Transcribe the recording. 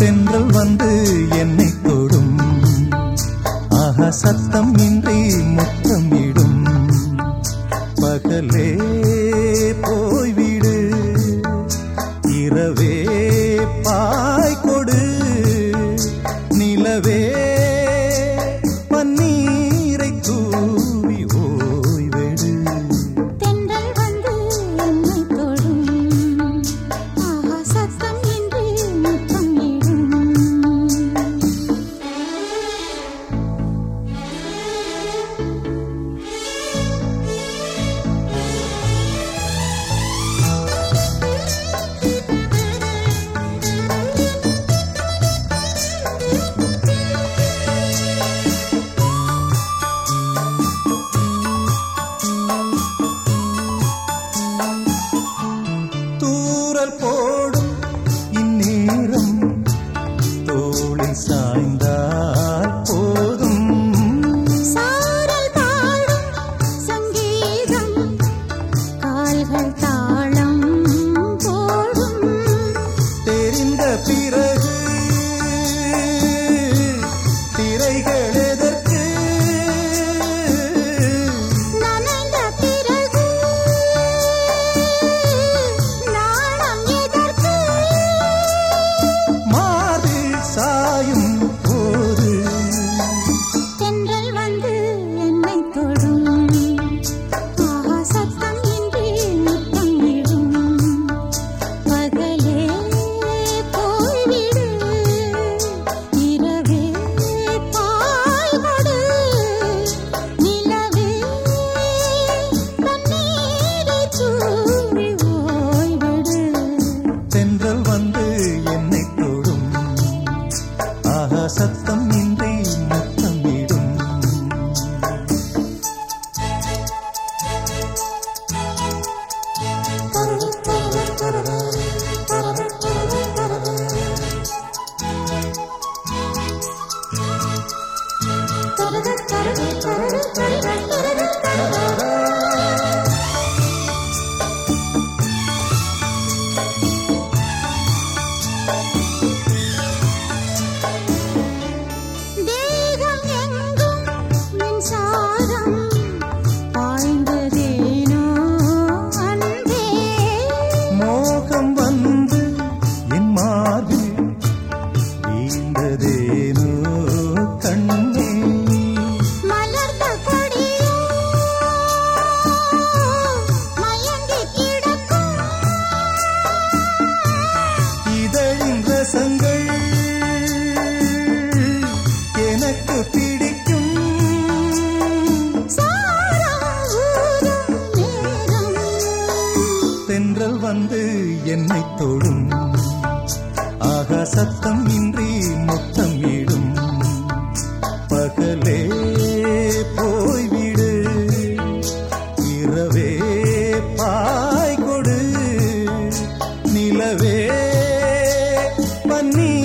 தென்றல் வந்து என்னை தொடும் ஆக சத்தம் இன்றி முத்தமிடும். பகலே போய்விடு. இரவே பாய் கொடு நிலவே தென்றல் வந்து என்னை தொடும். ஆகா சத்தம் மோகம் வ என்னை தொழும். ஆகா சத்தம் இன்றி முத்தம் இடும். பகலே போய்விடு. இரவே பாய் கொடு நிலவே பன்னீர்.